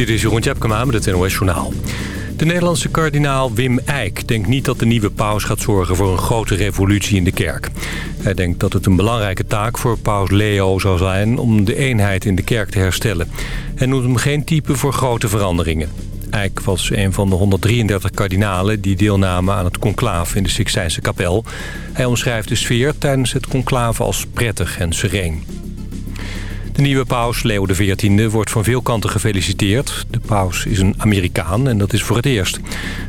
Dit is Jeroen Tjepkema met het NOS Journaal. De Nederlandse kardinaal Wim Eijk denkt niet dat de nieuwe paus gaat zorgen voor een grote revolutie in de kerk. Hij denkt dat het een belangrijke taak voor paus Leo zal zijn om de eenheid in de kerk te herstellen. Hij noemt hem geen type voor grote veranderingen. Eijk was een van de 133 kardinalen die deelnamen aan het conclave in de Sixtijnse kapel. Hij omschrijft de sfeer tijdens het conclave als prettig en sereen. De nieuwe paus, Leo XIV, wordt van veel kanten gefeliciteerd. De paus is een Amerikaan en dat is voor het eerst.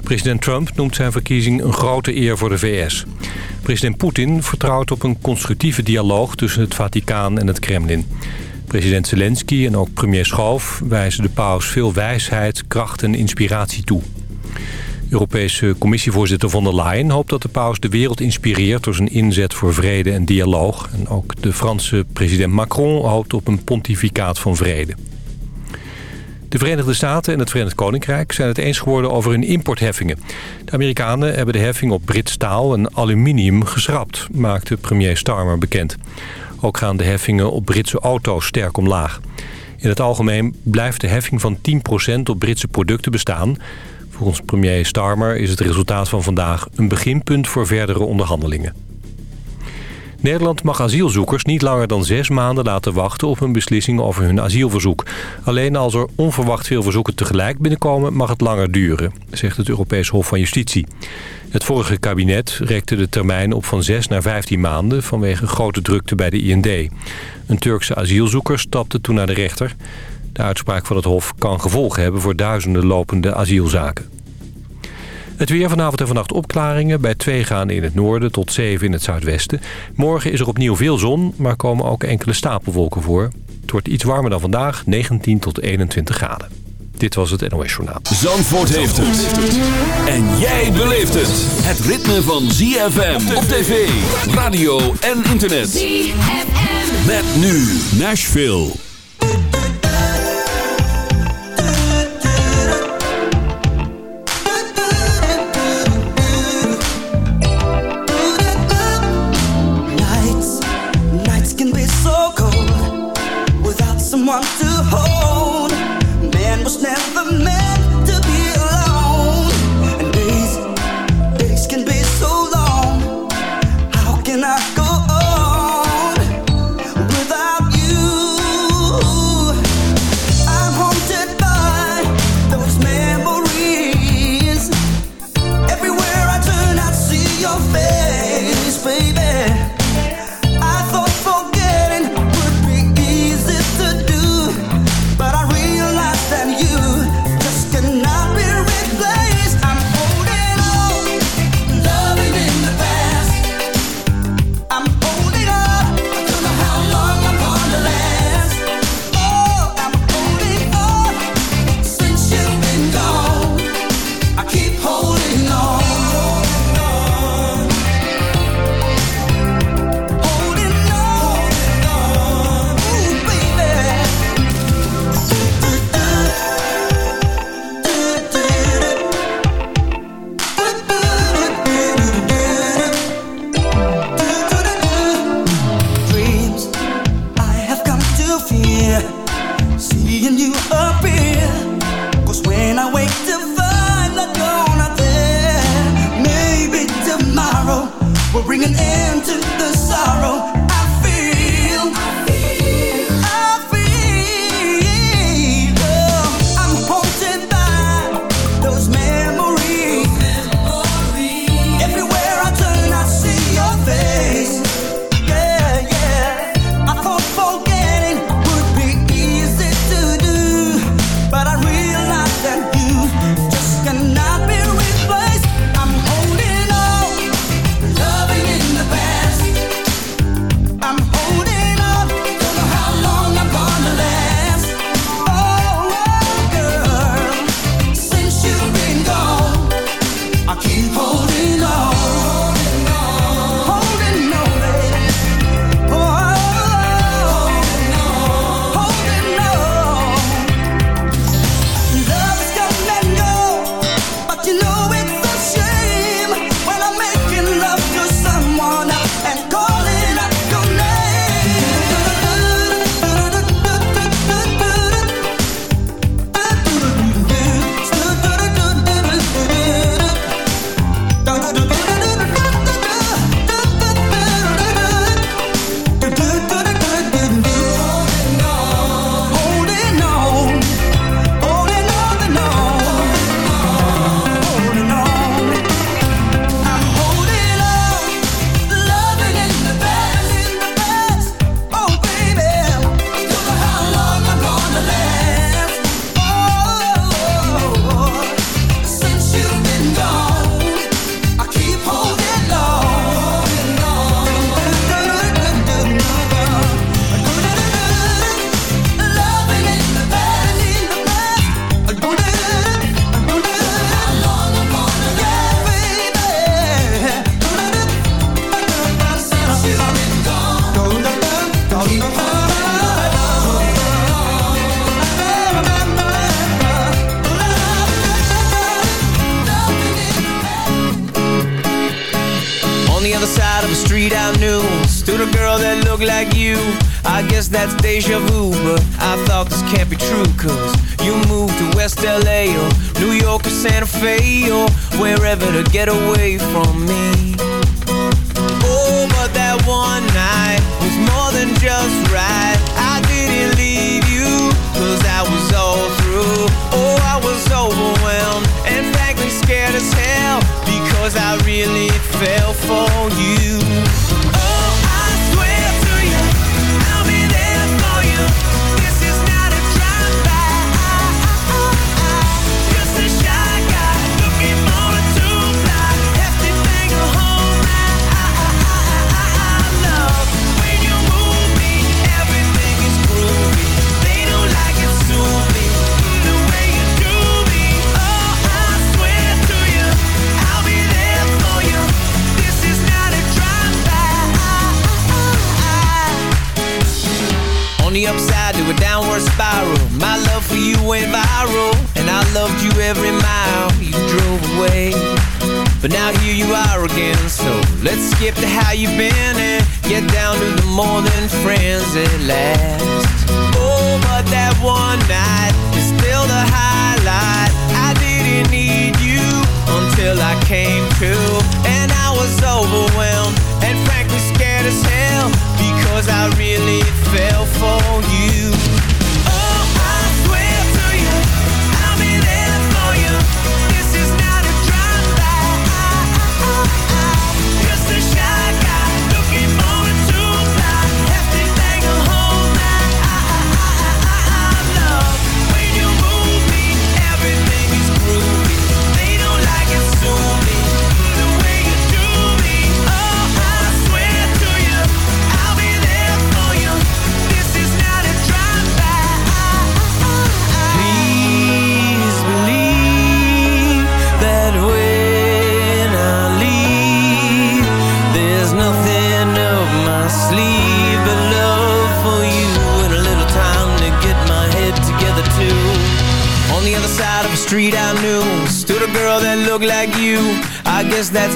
President Trump noemt zijn verkiezing een grote eer voor de VS. President Poetin vertrouwt op een constructieve dialoog tussen het Vaticaan en het Kremlin. President Zelensky en ook premier Schoof wijzen de paus veel wijsheid, kracht en inspiratie toe. Europese commissievoorzitter von der Leyen hoopt dat de paus de wereld inspireert... door zijn inzet voor vrede en dialoog. En ook de Franse president Macron hoopt op een pontificaat van vrede. De Verenigde Staten en het Verenigd Koninkrijk zijn het eens geworden over hun importheffingen. De Amerikanen hebben de heffing op Brits staal en aluminium geschrapt, maakte premier Starmer bekend. Ook gaan de heffingen op Britse auto's sterk omlaag. In het algemeen blijft de heffing van 10% op Britse producten bestaan... Volgens premier Starmer is het resultaat van vandaag een beginpunt voor verdere onderhandelingen. Nederland mag asielzoekers niet langer dan zes maanden laten wachten op een beslissing over hun asielverzoek. Alleen als er onverwacht veel verzoeken tegelijk binnenkomen mag het langer duren, zegt het Europees Hof van Justitie. Het vorige kabinet rekte de termijn op van 6 naar 15 maanden vanwege grote drukte bij de IND. Een Turkse asielzoeker stapte toen naar de rechter. De uitspraak van het Hof kan gevolgen hebben voor duizenden lopende asielzaken. Het weer vanavond en vannacht opklaringen. Bij 2 gaan in het noorden tot 7 in het zuidwesten. Morgen is er opnieuw veel zon, maar komen ook enkele stapelwolken voor. Het wordt iets warmer dan vandaag, 19 tot 21 graden. Dit was het NOS Journaal. Zandvoort heeft het. En jij beleeft het. Het ritme van ZFM op tv, radio en internet. ZFM. Met nu Nashville. someone to seeing you appear. Cause when I wake to find that you're not there, maybe tomorrow will bring an end to get away from me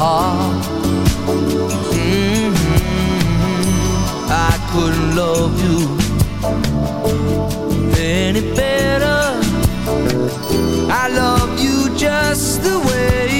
Mm-hmm. I couldn't love you any better. I love you just the way.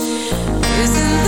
Isn't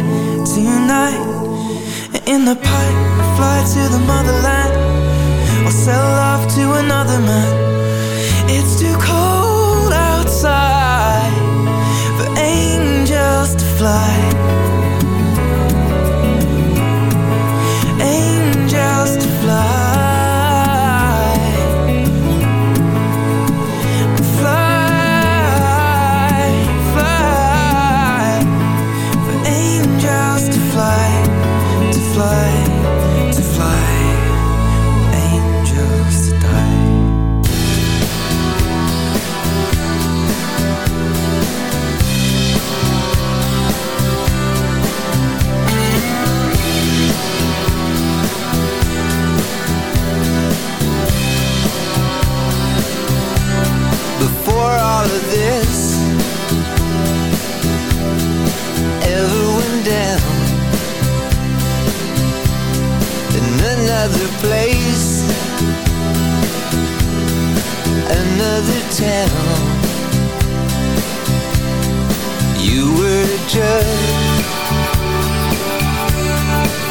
tonight In the pipe, fly to the motherland Or sell love to another man. It's too cold outside For angels to fly place, another town. You were a judge,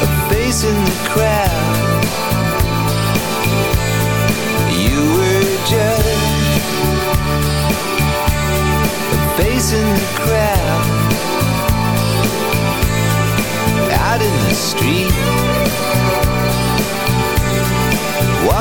a face in the crowd. You were a judge face in the crowd out in the street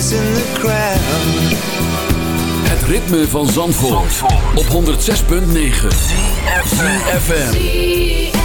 face in the crowd. Het ritme van Zandvoort, op 106.9 FM.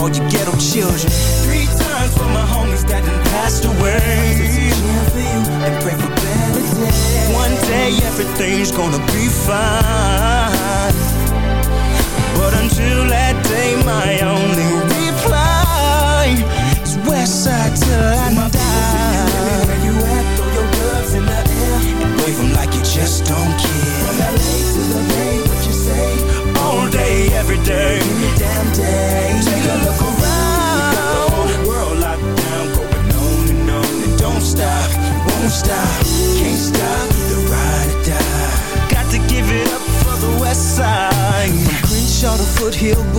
All you ghetto children. Three times for my homies that done passed away. For you and pray for better days. One day everything's gonna be fine.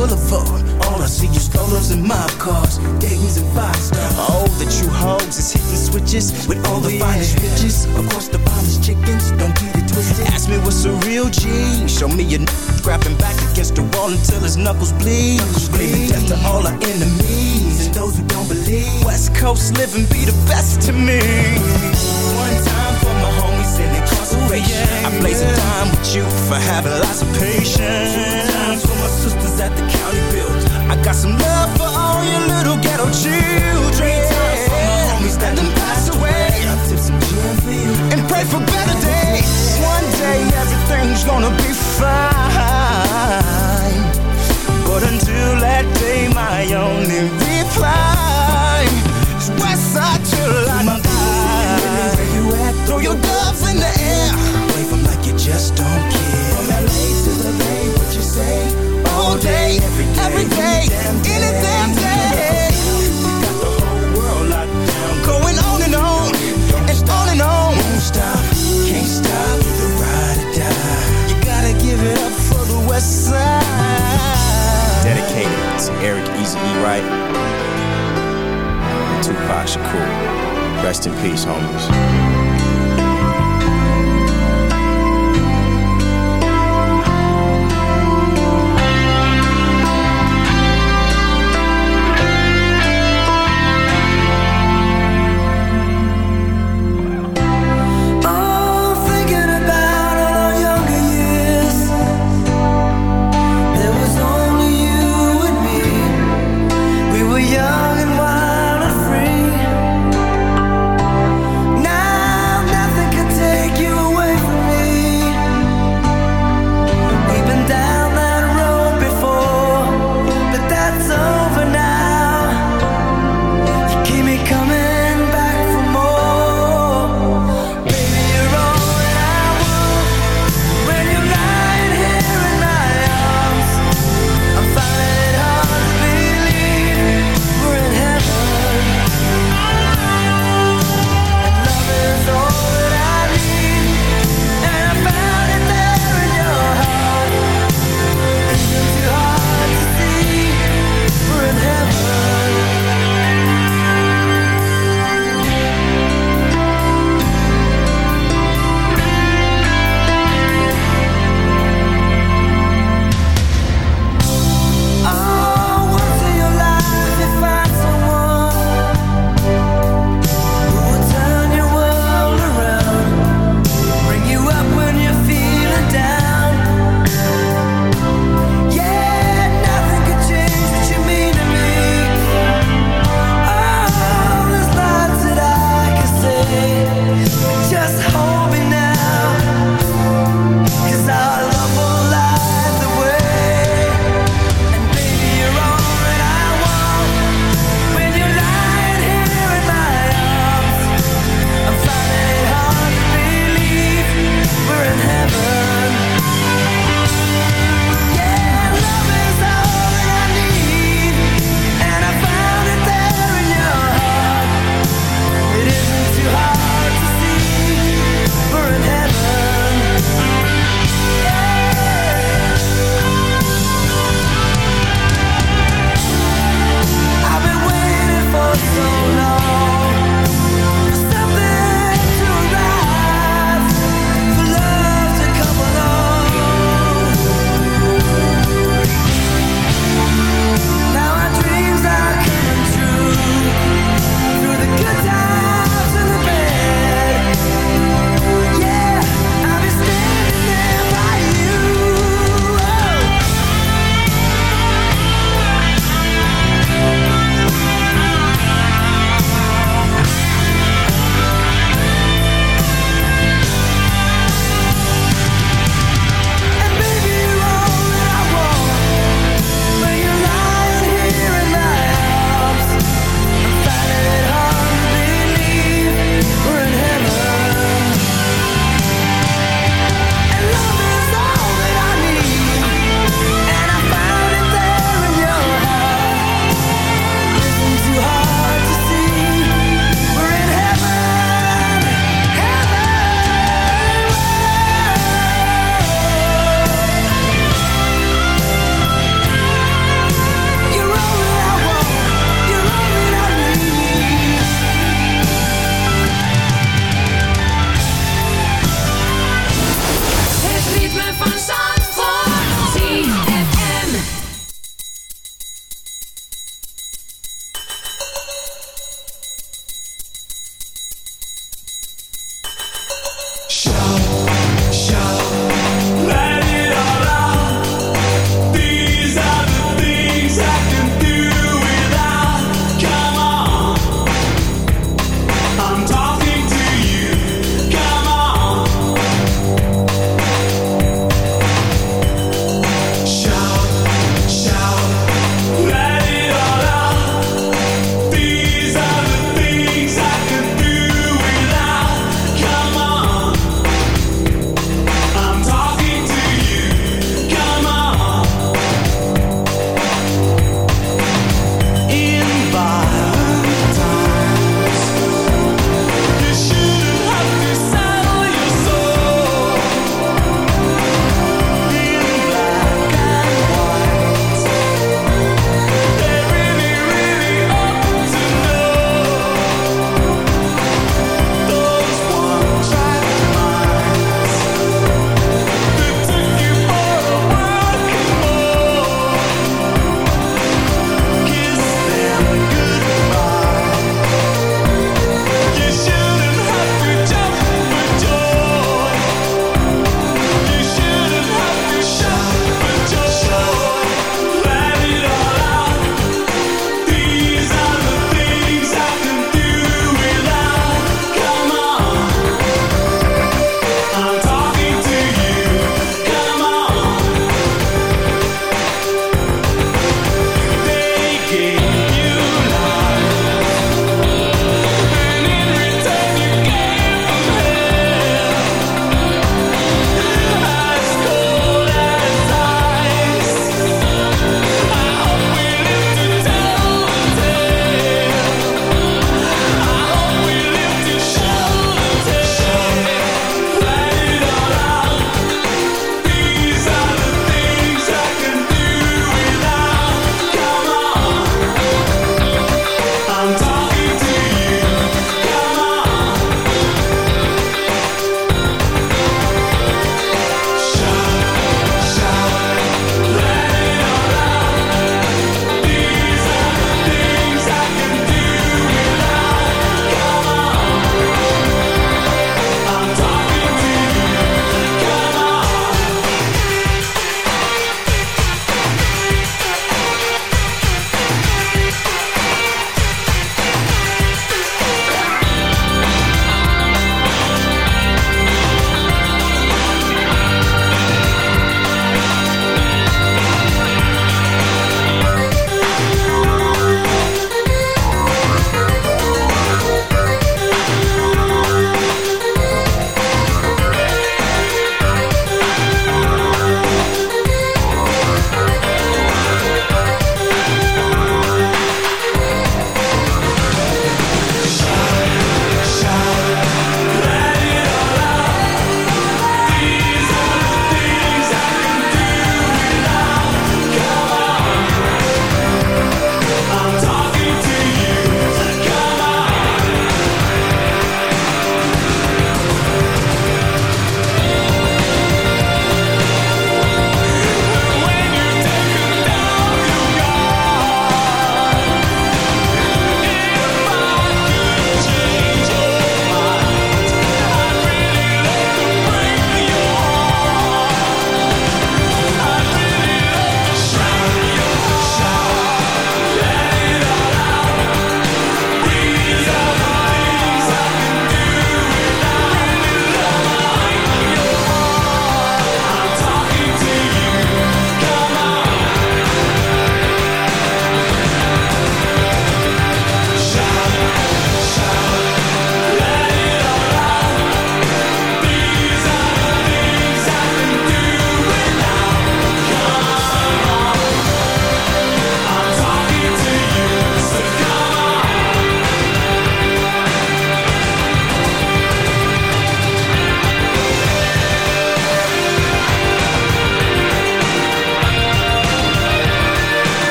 Boulevard. All I see is strollers and mob cars, Dayton's and five stars. Oh, the true hoes is hitting switches with all the finest bitches. Of course, the finest chickens, don't get it twisted. Ask me what's a real G. Show me n- grabbing back against the wall until his knuckles bleed. Screaming death to all our enemies and those who don't believe. West Coast living be the best to me. One time for my homies in incarceration. Oh, I blaze a dime with you for having lots of patience. Got some love for all your little ghetto children. Three times for my homies that done passed away. I tip some gin for you and pray for better days. One day everything's gonna be fine. But until that day, my only reply is Westside till I die. Where you at? Throw your gloves in the air. Wave 'em like you just don't care. Day, every day, every day, any damn day. Got the whole world locked down, going on and on, and on and on. Won't stop, can't stop, the ride or die. You gotta give it up for the West Side. Dedicated to Eric Easy E. Wright and Tupac Shakur. Rest in peace, homies.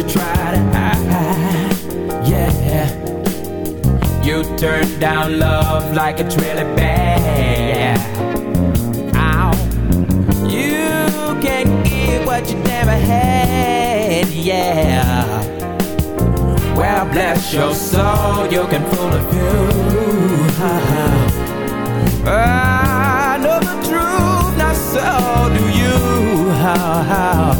You try to hide. Yeah. You turn down love like it's really bad. Ow. You can't get what you never had. Yeah. Well, bless your soul, you can fool a few. I know the truth, not so do you.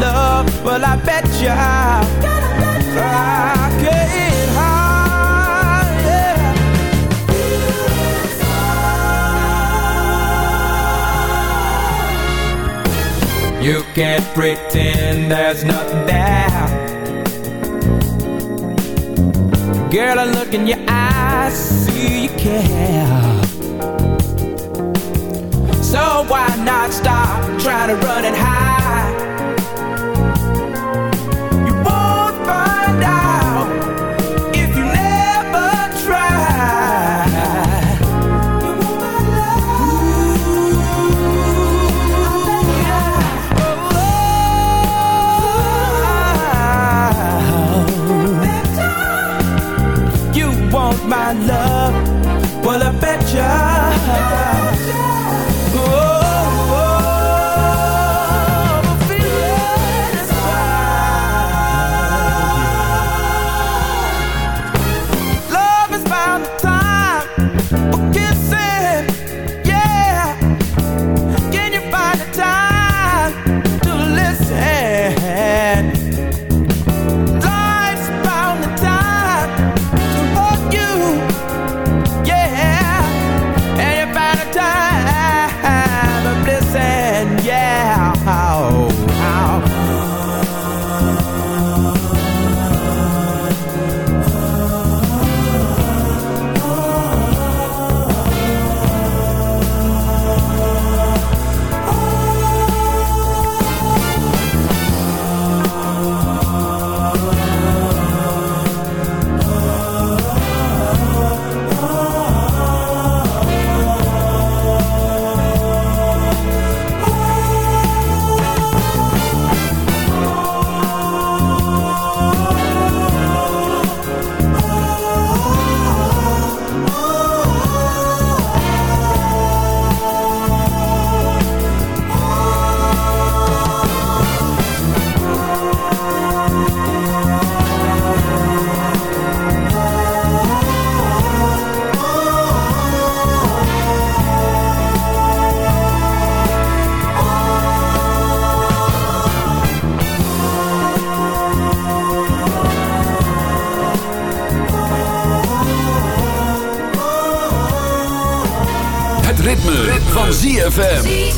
love. Well, I bet you I can't hide. Yeah. You can't pretend there's nothing there. Girl, I look in your eyes, see you care. So why not stop trying to run and hide? My love? ZFM.